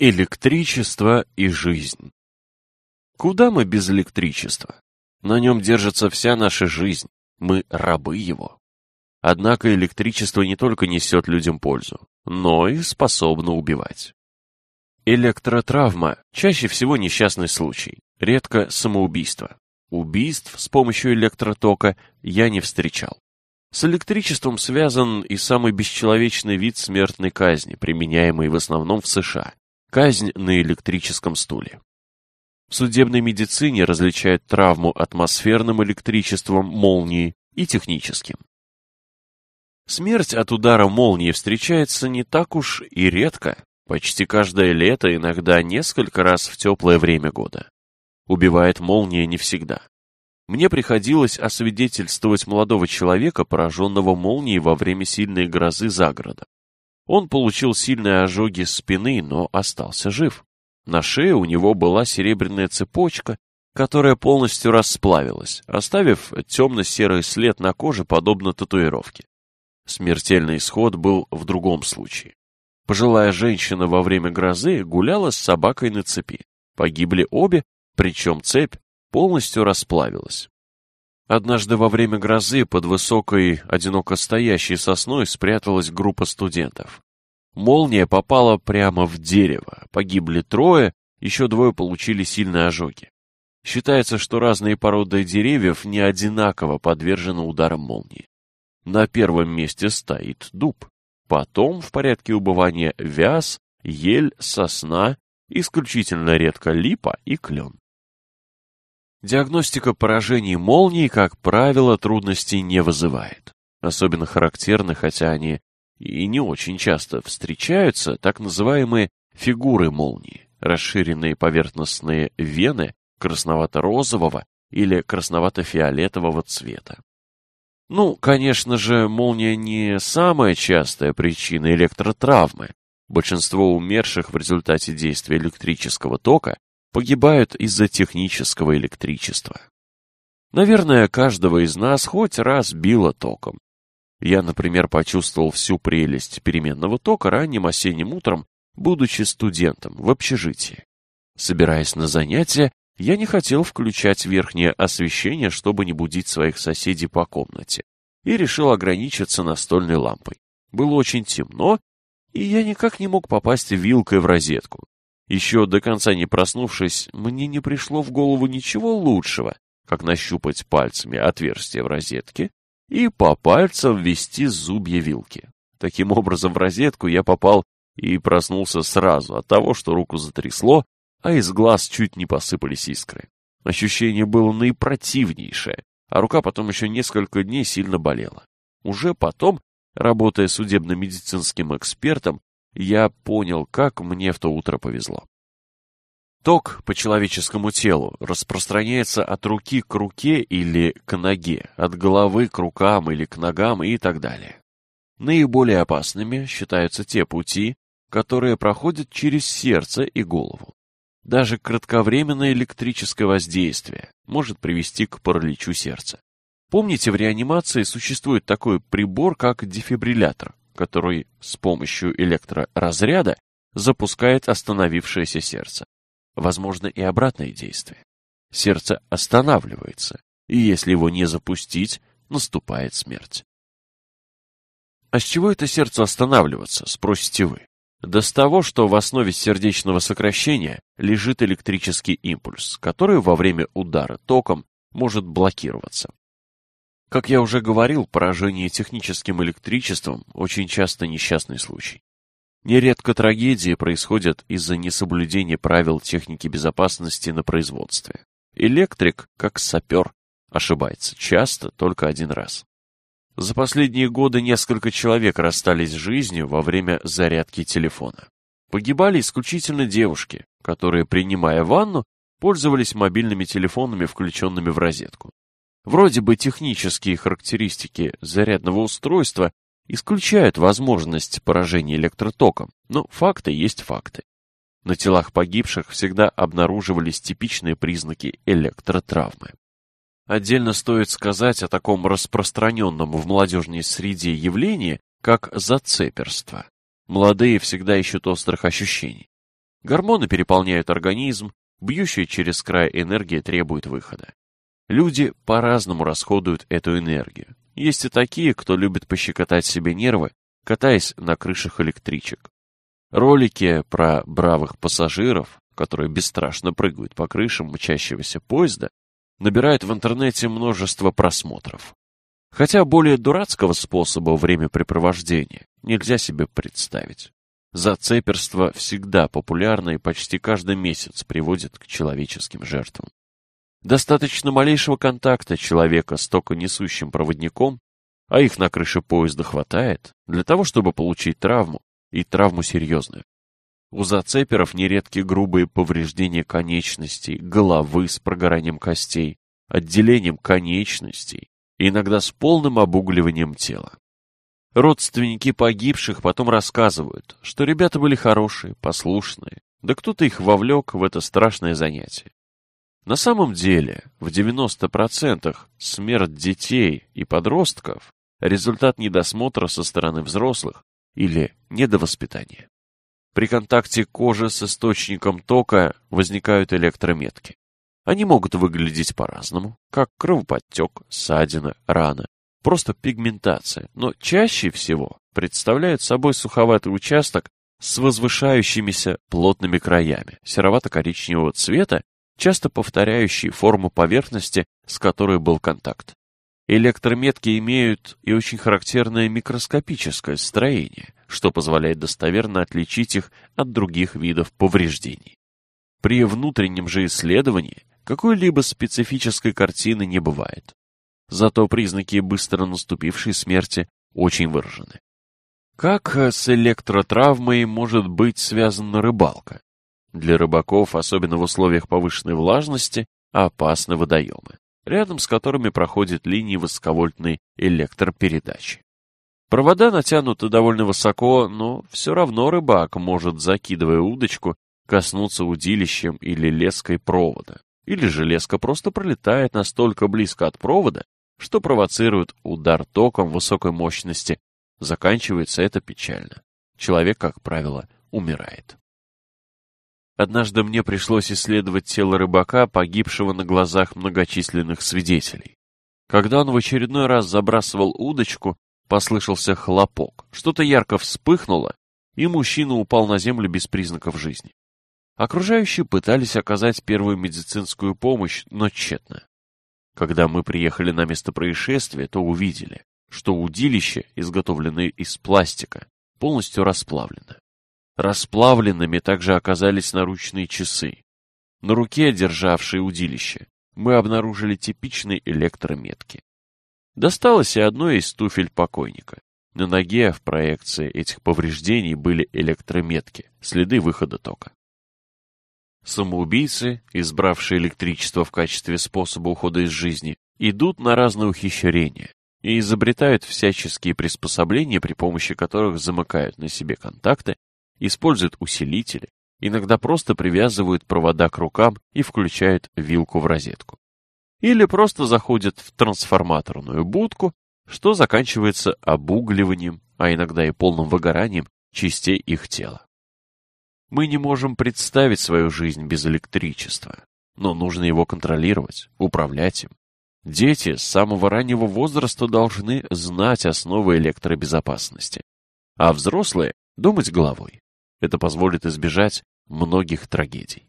Электричество и жизнь. Куда мы без электричества? На нем держится вся наша жизнь, мы рабы его. Однако электричество не только несет людям пользу, но и способно убивать. Электротравма – чаще всего несчастный случай, редко самоубийство. Убийств с помощью электротока я не встречал. С электричеством связан и самый бесчеловечный вид смертной казни, применяемый в основном в США – Казнь на электрическом стуле. В судебной медицине различают травму атмосферным электричеством молнии и техническим. Смерть от удара молнии встречается не так уж и редко, почти каждое лето, иногда несколько раз в теплое время года. Убивает молния не всегда. Мне приходилось освидетельствовать молодого человека, пораженного молнией во время сильной грозы за городом. Он получил сильные ожоги спины, но остался жив. На шее у него была серебряная цепочка, которая полностью расплавилась, оставив темно-серый след на коже, подобно татуировке. Смертельный исход был в другом случае. Пожилая женщина во время грозы гуляла с собакой на цепи. Погибли обе, причем цепь полностью расплавилась. Однажды во время грозы под высокой, одиноко стоящей сосной спряталась группа студентов. Молния попала прямо в дерево, погибли трое, еще двое получили сильные ожоги. Считается, что разные породы деревьев не одинаково подвержены ударам молнии. На первом месте стоит дуб, потом в порядке убывания вяз, ель, сосна, исключительно редко липа и клен. Диагностика поражений молнии, как правило, трудностей не вызывает. Особенно характерны, хотя они и не очень часто встречаются так называемые фигуры молнии, расширенные поверхностные вены красновато-розового или красновато-фиолетового цвета. Ну, конечно же, молния не самая частая причина электротравмы. Большинство умерших в результате действия электрического тока погибают из-за технического электричества. Наверное, каждого из нас хоть раз било током, я, например, почувствовал всю прелесть переменного тока ранним осенним утром, будучи студентом в общежитии. Собираясь на занятия, я не хотел включать верхнее освещение, чтобы не будить своих соседей по комнате, и решил ограничиться настольной лампой. Было очень темно, и я никак не мог попасть вилкой в розетку. Еще до конца не проснувшись, мне не пришло в голову ничего лучшего, как нащупать пальцами отверстие в розетке, и по пальцам ввести зубья вилки. Таким образом, в розетку я попал и проснулся сразу от того, что руку затрясло, а из глаз чуть не посыпались искры. Ощущение было наипротивнейшее, а рука потом еще несколько дней сильно болела. Уже потом, работая судебно-медицинским экспертом, я понял, как мне в то утро повезло. Ток по человеческому телу распространяется от руки к руке или к ноге, от головы к рукам или к ногам и так далее. Наиболее опасными считаются те пути, которые проходят через сердце и голову. Даже кратковременное электрическое воздействие может привести к параличу сердца. Помните, в реанимации существует такой прибор, как дефибриллятор, который с помощью электроразряда запускает остановившееся сердце возможно и обратное действие. Сердце останавливается, и если его не запустить, наступает смерть. А с чего это сердце останавливаться, спросите вы? Да с того, что в основе сердечного сокращения лежит электрический импульс, который во время удара током может блокироваться. Как я уже говорил, поражение техническим электричеством очень часто несчастный случай. Нередко трагедии происходят из-за несоблюдения правил техники безопасности на производстве. Электрик, как сапер, ошибается часто только один раз. За последние годы несколько человек расстались с жизнью во время зарядки телефона. Погибали исключительно девушки, которые, принимая ванну, пользовались мобильными телефонами, включенными в розетку. Вроде бы технические характеристики зарядного устройства исключают возможность поражения электротоком, но факты есть факты. На телах погибших всегда обнаруживались типичные признаки электротравмы. Отдельно стоит сказать о таком распространенном в молодежной среде явлении, как зацеперство. Молодые всегда ищут острых ощущений. Гормоны переполняют организм, бьющая через край энергия требует выхода. Люди по-разному расходуют эту энергию. Есть и такие, кто любит пощекотать себе нервы, катаясь на крышах электричек. Ролики про бравых пассажиров, которые бесстрашно прыгают по крышам мчащегося поезда, набирают в интернете множество просмотров. Хотя более дурацкого способа времяпрепровождения нельзя себе представить. Зацеперство всегда популярно и почти каждый месяц приводит к человеческим жертвам. Достаточно малейшего контакта человека с токонесущим проводником, а их на крыше поезда хватает, для того, чтобы получить травму, и травму серьезную. У зацеперов нередки грубые повреждения конечностей, головы с прогоранием костей, отделением конечностей, иногда с полным обугливанием тела. Родственники погибших потом рассказывают, что ребята были хорошие, послушные, да кто-то их вовлек в это страшное занятие. На самом деле, в 90% смерть детей и подростков – результат недосмотра со стороны взрослых или недовоспитания. При контакте кожи с источником тока возникают электрометки. Они могут выглядеть по-разному, как кровоподтек, ссадина, рана, просто пигментация, но чаще всего представляют собой суховатый участок с возвышающимися плотными краями серовато-коричневого цвета часто повторяющий форму поверхности, с которой был контакт. Электрометки имеют и очень характерное микроскопическое строение, что позволяет достоверно отличить их от других видов повреждений. При внутреннем же исследовании какой-либо специфической картины не бывает. Зато признаки быстро наступившей смерти очень выражены. Как э, с электротравмой может быть связана рыбалка? Для рыбаков, особенно в условиях повышенной влажности, опасны водоемы, рядом с которыми проходят линии высоковольтной электропередачи. Провода натянуты довольно высоко, но все равно рыбак может, закидывая удочку, коснуться удилищем или леской провода. Или же леска просто пролетает настолько близко от провода, что провоцирует удар током высокой мощности. Заканчивается это печально. Человек, как правило, умирает. Однажды мне пришлось исследовать тело рыбака, погибшего на глазах многочисленных свидетелей. Когда он в очередной раз забрасывал удочку, послышался хлопок. Что-то ярко вспыхнуло, и мужчина упал на землю без признаков жизни. Окружающие пытались оказать первую медицинскую помощь, но тщетно. Когда мы приехали на место происшествия, то увидели, что удилище, изготовленное из пластика, полностью расплавлено. Расплавленными также оказались наручные часы. На руке, державшей удилище, мы обнаружили типичные электрометки. Досталось и одной из туфель покойника. На ноге в проекции этих повреждений были электрометки, следы выхода тока. Самоубийцы, избравшие электричество в качестве способа ухода из жизни, идут на разные ухищрения и изобретают всяческие приспособления, при помощи которых замыкают на себе контакты используют усилители, иногда просто привязывают провода к рукам и включают вилку в розетку. Или просто заходят в трансформаторную будку, что заканчивается обугливанием, а иногда и полным выгоранием частей их тела. Мы не можем представить свою жизнь без электричества, но нужно его контролировать, управлять им. Дети с самого раннего возраста должны знать основы электробезопасности, а взрослые – думать головой. Это позволит избежать многих трагедий.